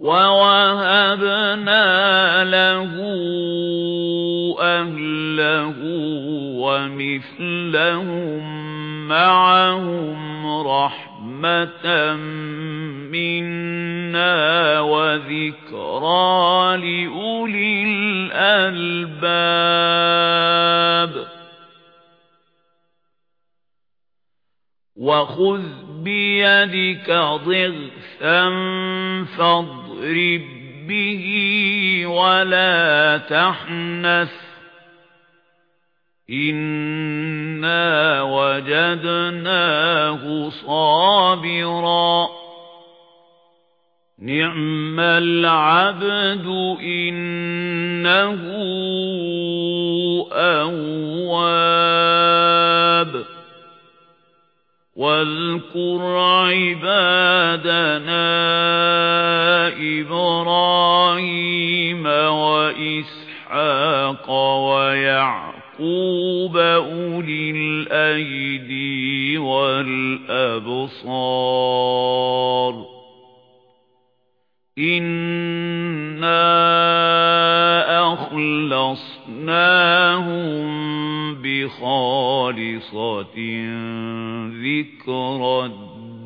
وَوَهَبْنَا لَهُ أَهْلَهُ وَمِثْلَهُم مَّعَهُمْ رَحْمَةً مِنَّا وَذِكْرَىٰ لِأُولِي الْأَلْبَابِ وَخُذْ بِيَدِكَ ضِغْثًا فَاضْرِب بِّهِ وَلَا تَحْنَثْ. إِنَّا وَجَدْنَاهُ صَابِرًا. نِعْمَ الْعَبْدُ إِنَّهُ أَوَّابٌ وَاذْكُرْ عِبَادَنَا إِبْرَاهِيمَ وَإِسْحَاقَ وَيَعْقُوبَ أُولِي الْأَيْدِي وَالْأَبْصَارِ. إِنَّا أَخْلَصْنَاهُم بِخَالِصَةٍ ذِكْرَى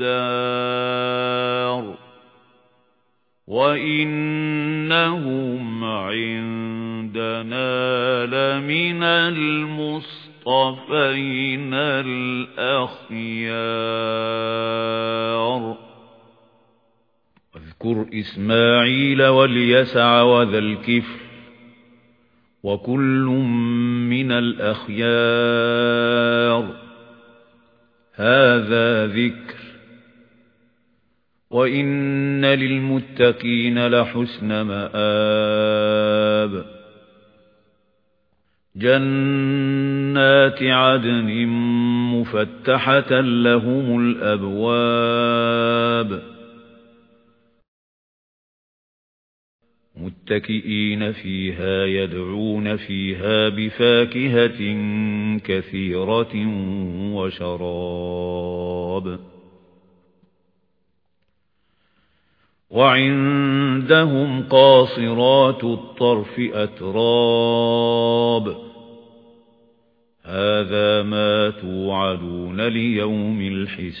الدَّارِ وَإِنَّهُمْ عِندَنَا لَمِنَ الْمُصْطَفَيْنَ الْأَخْيَارِ. واذكر إسماعيل واليسع وذا الكفر وكل من الأخيار. هذا ذكر. وإن للمتقين لحسن مآب. جنات عدن مفتحة لهم الأبواب. متكئين فيها يدعون فيها بفاكهة كثيرة وشراب. وعندهم قاصرات الطرف أتراب. هذا ما توعدون ليوم الحساب.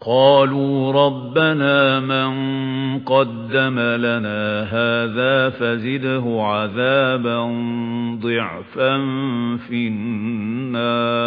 قالوا ربنا من قدم لنا هذا فزده عذابا ضعفا في النار.